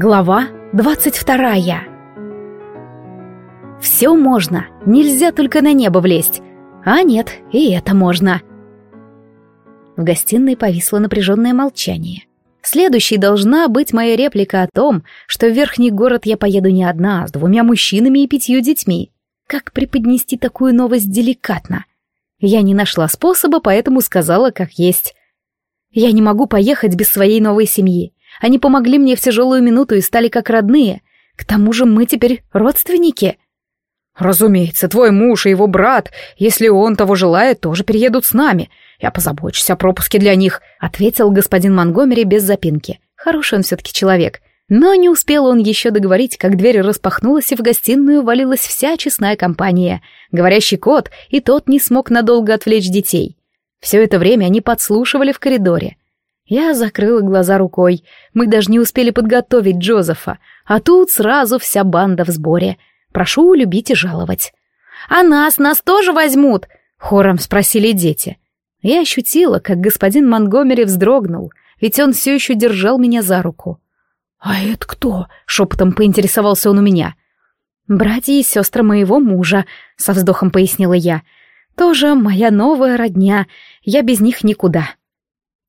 Глава двадцать вторая. Все можно, нельзя только на небо влезть. А нет, и это можно. В гостиной повисло напряженное молчание. Следующей должна быть моя реплика о том, что в верхний город я поеду не одна, а с двумя мужчинами и пятью детьми. Как преподнести такую новость деликатно? Я не нашла способа, поэтому сказала, как есть. Я не могу поехать без своей новой семьи. Они помогли мне в тяжелую минуту и стали как родные. К тому же мы теперь родственники. Разумеется, твой муж и его брат, если он того желает, тоже переедут с нами. Я позабочусь о пропуске для них, ответил господин Монгомери без запинки. Хороший он все-таки человек. Но не успел он еще договорить, как дверь распахнулась, и в гостиную валилась вся честная компания. Говорящий кот, и тот не смог надолго отвлечь детей. Все это время они подслушивали в коридоре. Я закрыла глаза рукой. Мы даже не успели подготовить Джозефа, а тут сразу вся банда в сборе. Прошу любить и жаловать. «А нас, нас тоже возьмут?» — хором спросили дети. Я ощутила, как господин Монгомери вздрогнул, ведь он все еще держал меня за руку. «А это кто?» — шепотом поинтересовался он у меня. «Братья и сестры моего мужа», — со вздохом пояснила я. «Тоже моя новая родня, я без них никуда».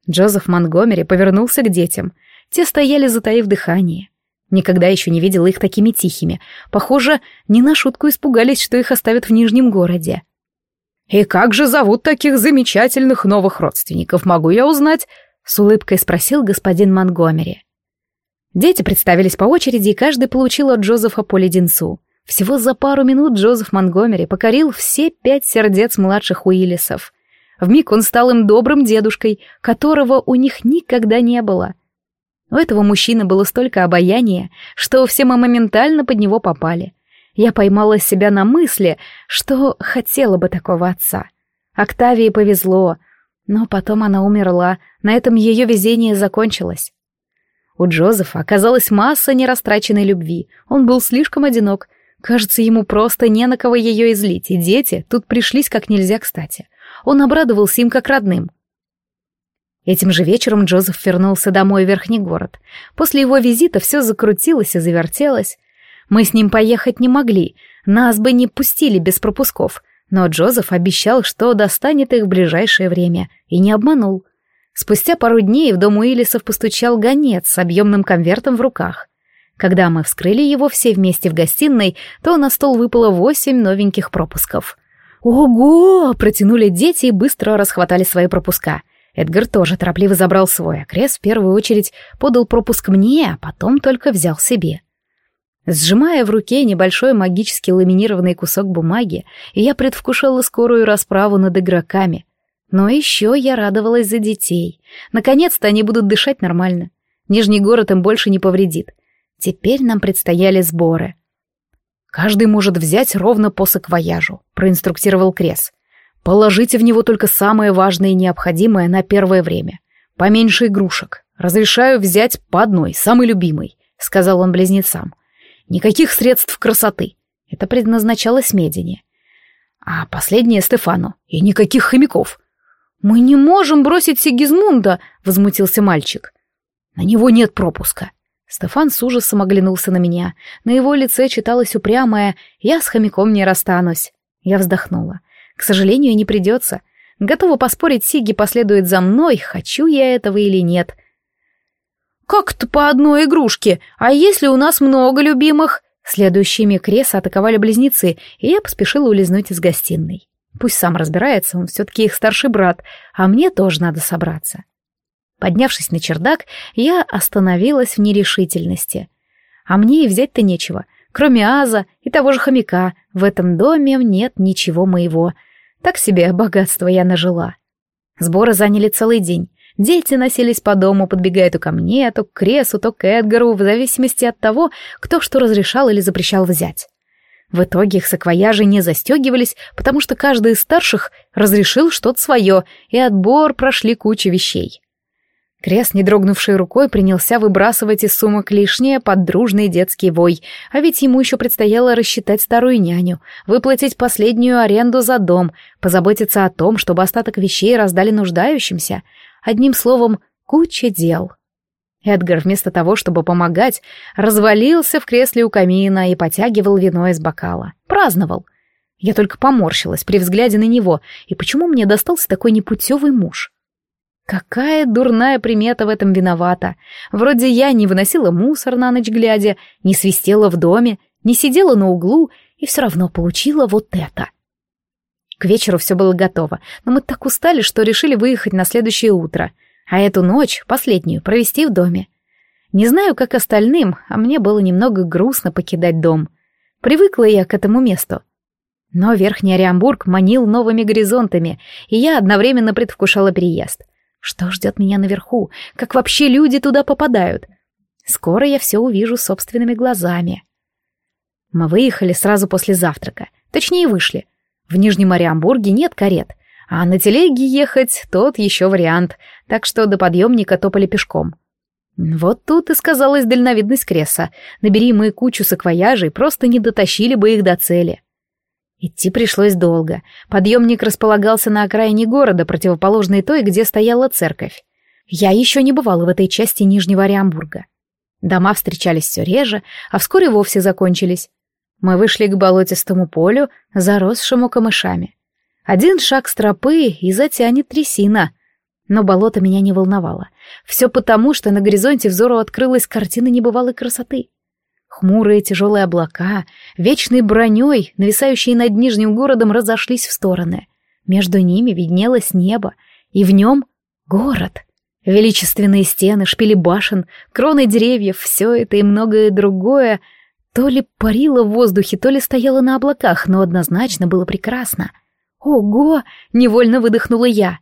Джозеф Монгомери повернулся к детям. Те стояли, затаив дыхание. Никогда еще не видела их такими тихими. Похоже, не на шутку испугались, что их оставят в Нижнем городе. «И как же зовут таких замечательных новых родственников, могу я узнать?» — с улыбкой спросил господин Монгомери. Дети представились по очереди, и каждый получил от Джозефа по леденцу. Всего за пару минут Джозеф Монгомери покорил все пять сердец младших Уиллисов — Вмиг он стал им добрым дедушкой, которого у них никогда не было. У этого мужчины было столько обаяния, что все мы моментально под него попали. Я поймала себя на мысли, что хотела бы такого отца. Октавии повезло, но потом она умерла, на этом ее везение закончилось. У Джозефа оказалась масса нерастраченной любви, он был слишком одинок, кажется, ему просто не на кого ее излить, и дети тут пришлись как нельзя кстати — он обрадовался им как родным. Этим же вечером Джозеф вернулся домой в Верхний город. После его визита все закрутилось и завертелось. Мы с ним поехать не могли, нас бы не пустили без пропусков, но Джозеф обещал, что достанет их в ближайшее время, и не обманул. Спустя пару дней в дом Уиллисов постучал гонец с объемным конвертом в руках. Когда мы вскрыли его все вместе в гостиной, то на стол выпало восемь новеньких пропусков — «Ого!» — протянули дети и быстро расхватали свои пропуска. Эдгар тоже торопливо забрал свой, а Крес в первую очередь подал пропуск мне, а потом только взял себе. Сжимая в руке небольшой магически ламинированный кусок бумаги, я предвкушала скорую расправу над игроками. Но еще я радовалась за детей. Наконец-то они будут дышать нормально. Нижний город им больше не повредит. Теперь нам предстояли сборы. «Каждый может взять ровно по саквояжу», — проинструктировал Крес. «Положите в него только самое важное и необходимое на первое время. Поменьше игрушек. Разрешаю взять по одной, самый любимый», — сказал он близнецам. «Никаких средств красоты. Это предназначалось Медине. А последнее Стефану. И никаких хомяков». «Мы не можем бросить Сигизмунда», — возмутился мальчик. «На него нет пропуска. Стефан с ужасом оглянулся на меня. На его лице читалось упрямое «Я с хомяком не расстанусь». Я вздохнула. К сожалению, не придется. Готова поспорить, Сиги последует за мной, хочу я этого или нет. «Как-то по одной игрушке, а если у нас много любимых?» Следующими Креса атаковали близнецы, и я поспешила улизнуть из гостиной. Пусть сам разбирается, он все-таки их старший брат, а мне тоже надо собраться. Поднявшись на чердак, я остановилась в нерешительности. А мне и взять-то нечего. Кроме Аза и того же хомяка, в этом доме нет ничего моего. Так себе богатство я нажила. Сборы заняли целый день. Дети носились по дому, подбегая то ко мне, то к Кресу, то к Эдгару, в зависимости от того, кто что разрешал или запрещал взять. В итоге их саквояжи не застегивались, потому что каждый из старших разрешил что-то свое, и отбор прошли куча вещей. Крес, не дрогнувшей рукой, принялся выбрасывать из сумок лишнее под дружный детский вой, а ведь ему еще предстояло рассчитать старую няню, выплатить последнюю аренду за дом, позаботиться о том, чтобы остаток вещей раздали нуждающимся. Одним словом, куча дел. Эдгар вместо того, чтобы помогать, развалился в кресле у камина и потягивал вино из бокала. Праздновал. Я только поморщилась при взгляде на него, и почему мне достался такой непутевый муж? Какая дурная примета в этом виновата. Вроде я не выносила мусор на ночь глядя, не свистела в доме, не сидела на углу и все равно получила вот это. К вечеру все было готово, но мы так устали, что решили выехать на следующее утро — а эту ночь, последнюю, провести в доме. Не знаю, как остальным, а мне было немного грустно покидать дом. Привыкла я к этому месту. Но Верхний Ориамбург манил новыми горизонтами, и я одновременно предвкушала переезд. Что ждет меня наверху? Как вообще люди туда попадают? Скоро я все увижу собственными глазами. Мы выехали сразу после завтрака. Точнее, вышли. В Нижнем Ориамбурге нет карет, а на телеге ехать — тот еще вариант, так что до подъемника топали пешком. Вот тут и сказалась дальновидность Кресса. Набери мы кучу саквояжей, просто не дотащили бы их до цели. Идти пришлось долго. Подъемник располагался на окраине города, противоположной той, где стояла церковь. Я еще не бывала в этой части Нижнего Ориамбурга. Дома встречались все реже, а вскоре вовсе закончились. Мы вышли к болотистому полю, заросшему камышами. Один шаг с тропы и затянет трясина. Но болото меня не волновало. Все потому, что на горизонте взору открылась картина небывалой красоты. Хмурые тяжелые облака, вечной броней, нависающие над Нижним городом, разошлись в стороны. Между ними виднелось небо, и в нем город. Величественные стены, шпили башен, кроны деревьев, все это и многое другое то ли парило в воздухе, то ли стояло на облаках, но однозначно было прекрасно — «Ого!» — невольно выдохнула я.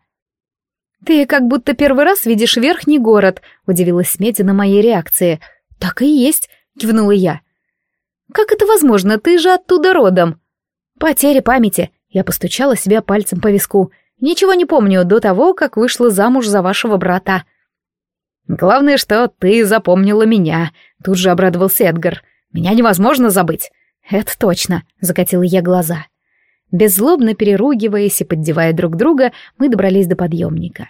«Ты как будто первый раз видишь верхний город», — удивилась Меди на моей реакции. «Так и есть», — кивнула я. «Как это возможно? Ты же оттуда родом». «Потеря памяти», — я постучала себя пальцем по виску. «Ничего не помню до того, как вышла замуж за вашего брата». «Главное, что ты запомнила меня», — тут же обрадовался Эдгар. «Меня невозможно забыть». «Это точно», — закатила я глаза. Беззлобно переругиваясь и поддевая друг друга, мы добрались до подъемника.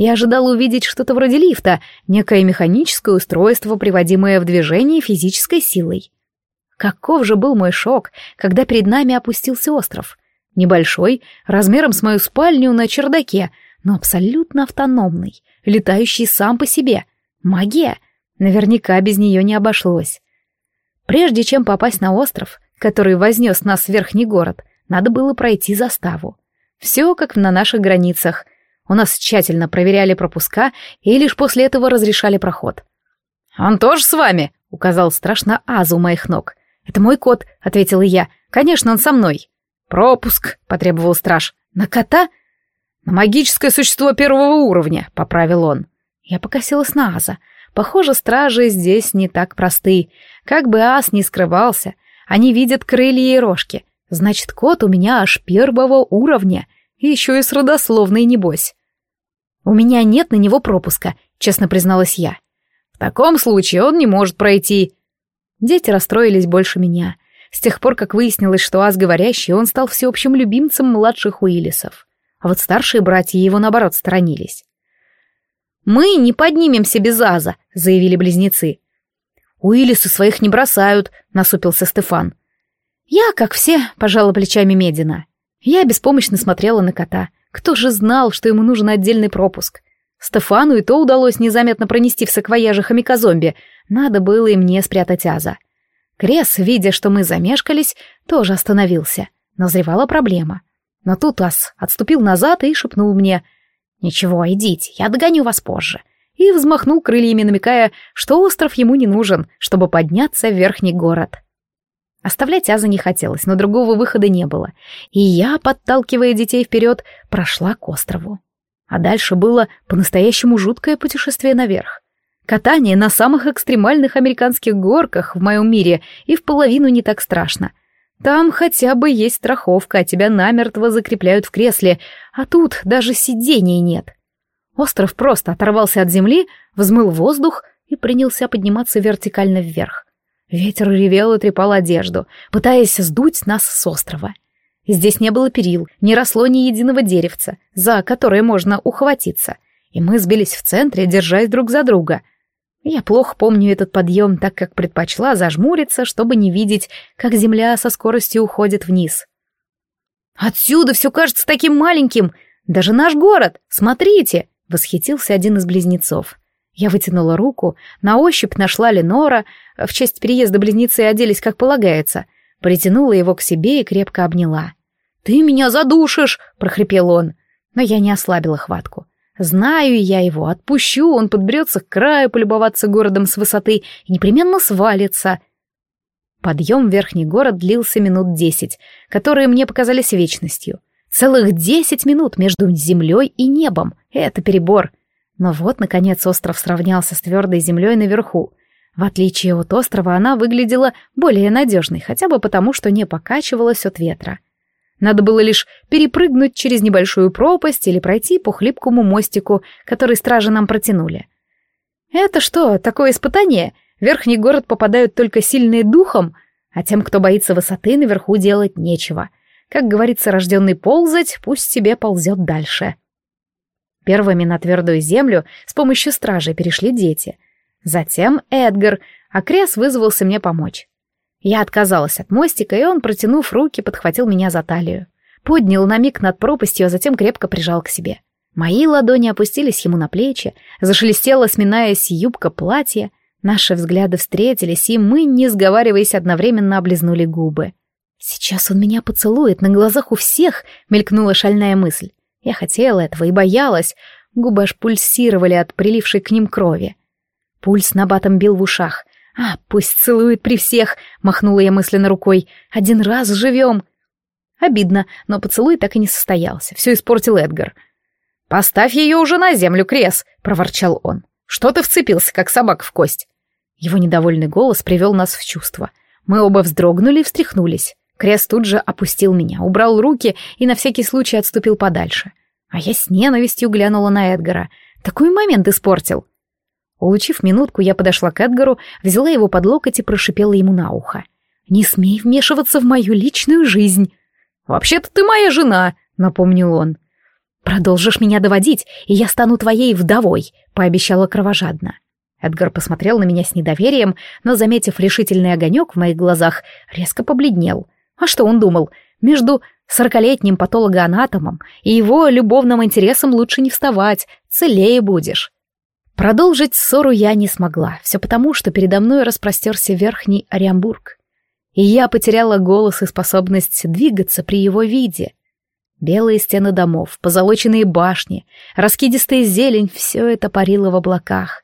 Я ожидала увидеть что-то вроде лифта, некое механическое устройство, приводимое в движение физической силой. Каков же был мой шок, когда перед нами опустился остров. Небольшой, размером с мою спальню на чердаке, но абсолютно автономный, летающий сам по себе. Магия. Наверняка без нее не обошлось. Прежде чем попасть на остров, который вознес нас в верхний город, надо было пройти заставу. Все как на наших границах. У нас тщательно проверяли пропуска и лишь после этого разрешали проход. «Он тоже с вами?» — указал страшно Азу у моих ног. «Это мой кот», — ответила я. «Конечно, он со мной». «Пропуск», — потребовал страж. «На кота?» «На магическое существо первого уровня», — поправил он. Я покосилась на Аза. Похоже, стражи здесь не так просты. Как бы Аз не скрывался, они видят крылья и рожки, Значит, кот у меня аж первого уровня, еще и с родословной небось. У меня нет на него пропуска, честно призналась я. В таком случае он не может пройти. Дети расстроились больше меня. С тех пор, как выяснилось, что Ас говорящий, он стал всеобщим любимцем младших Уиллисов. А вот старшие братья его, наоборот, сторонились. «Мы не поднимемся без Аза», — заявили близнецы. «Уиллисы своих не бросают», — насупился Стефан. Я, как все, пожала плечами Медина. Я беспомощно смотрела на кота. Кто же знал, что ему нужен отдельный пропуск? Стефану и то удалось незаметно пронести в саквояже хомяка-зомби. Надо было и мне спрятать Аза. Крес, видя, что мы замешкались, тоже остановился. Назревала проблема. Но тут Ас отступил назад и шепнул мне «Ничего, идите, я догоню вас позже». И взмахнул крыльями, намекая, что остров ему не нужен, чтобы подняться в верхний город. Оставлять Аза не хотелось, но другого выхода не было. И я, подталкивая детей вперед, прошла к острову. А дальше было по-настоящему жуткое путешествие наверх. Катание на самых экстремальных американских горках в моем мире и в половину не так страшно. Там хотя бы есть страховка, а тебя намертво закрепляют в кресле, а тут даже сидений нет. Остров просто оторвался от земли, взмыл воздух и принялся подниматься вертикально вверх. Ветер ревел и трепал одежду, пытаясь сдуть нас с острова. Здесь не было перил, не росло ни единого деревца, за которое можно ухватиться, и мы сбились в центре, держась друг за друга. Я плохо помню этот подъем, так как предпочла зажмуриться, чтобы не видеть, как земля со скоростью уходит вниз. «Отсюда все кажется таким маленьким! Даже наш город! Смотрите!» — восхитился один из близнецов. Я вытянула руку, на ощупь нашла Ленора, в честь переезда близнецы оделись как полагается, притянула его к себе и крепко обняла. «Ты меня задушишь!» — прохрипел он. Но я не ослабила хватку. Знаю я его, отпущу, он подберется к краю полюбоваться городом с высоты и непременно свалится. Подъем в верхний город длился минут десять, которые мне показались вечностью. Целых десять минут между землей и небом. Это перебор. Но вот, наконец, остров сравнялся с твердой землей наверху. В отличие от острова, она выглядела более надежной, хотя бы потому, что не покачивалась от ветра. Надо было лишь перепрыгнуть через небольшую пропасть или пройти по хлипкому мостику, который стражи нам протянули. Это что, такое испытание? В верхний город попадают только сильные духом, а тем, кто боится высоты, наверху делать нечего. Как говорится, рожденный ползать, пусть себе ползет дальше. Первыми на твердую землю с помощью стражей перешли дети. Затем Эдгар, а Крес вызвался мне помочь. Я отказалась от мостика, и он, протянув руки, подхватил меня за талию. Поднял на миг над пропастью, а затем крепко прижал к себе. Мои ладони опустились ему на плечи, зашелестела, сминаясь юбка платья. Наши взгляды встретились, и мы, не сговариваясь, одновременно облизнули губы. «Сейчас он меня поцелует на глазах у всех», — мелькнула шальная мысль. Я хотела этого и боялась. Губы аж пульсировали от прилившей к ним крови. Пульс набатом бил в ушах. «А, пусть целует при всех!» — махнула я мысленно рукой. «Один раз живем!» Обидно, но поцелуй так и не состоялся. Все испортил Эдгар. «Поставь ее уже на землю, Крес!» — проворчал он. «Что ты вцепился, как собака в кость?» Его недовольный голос привел нас в чувство. Мы оба вздрогнули и встряхнулись. Крес тут же опустил меня, убрал руки и на всякий случай отступил подальше. А я с ненавистью глянула на Эдгара. Такой момент испортил. Улучив минутку, я подошла к Эдгару, взяла его под локоть и прошипела ему на ухо. «Не смей вмешиваться в мою личную жизнь!» «Вообще-то ты моя жена!» — напомнил он. «Продолжишь меня доводить, и я стану твоей вдовой», — пообещала кровожадно. Эдгар посмотрел на меня с недоверием, но, заметив решительный огонек в моих глазах, резко побледнел. А что он думал? Между сорокалетним патологоанатомом и его любовным интересом лучше не вставать, целее будешь. Продолжить ссору я не смогла, все потому, что передо мной распростерся верхний Ориамбург. И я потеряла голос и способность двигаться при его виде. Белые стены домов, позолоченные башни, раскидистая зелень — все это парило в облаках.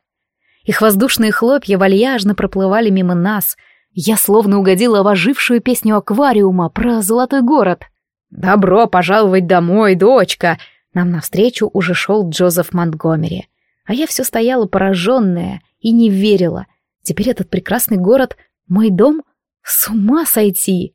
Их воздушные хлопья вальяжно проплывали мимо нас. Я словно угодила в ожившую песню аквариума про золотой город. «Добро пожаловать домой, дочка!» Нам навстречу уже шел Джозеф Монтгомери — а я все стояла пораженная и не верила. Теперь этот прекрасный город — мой дом? С ума сойти!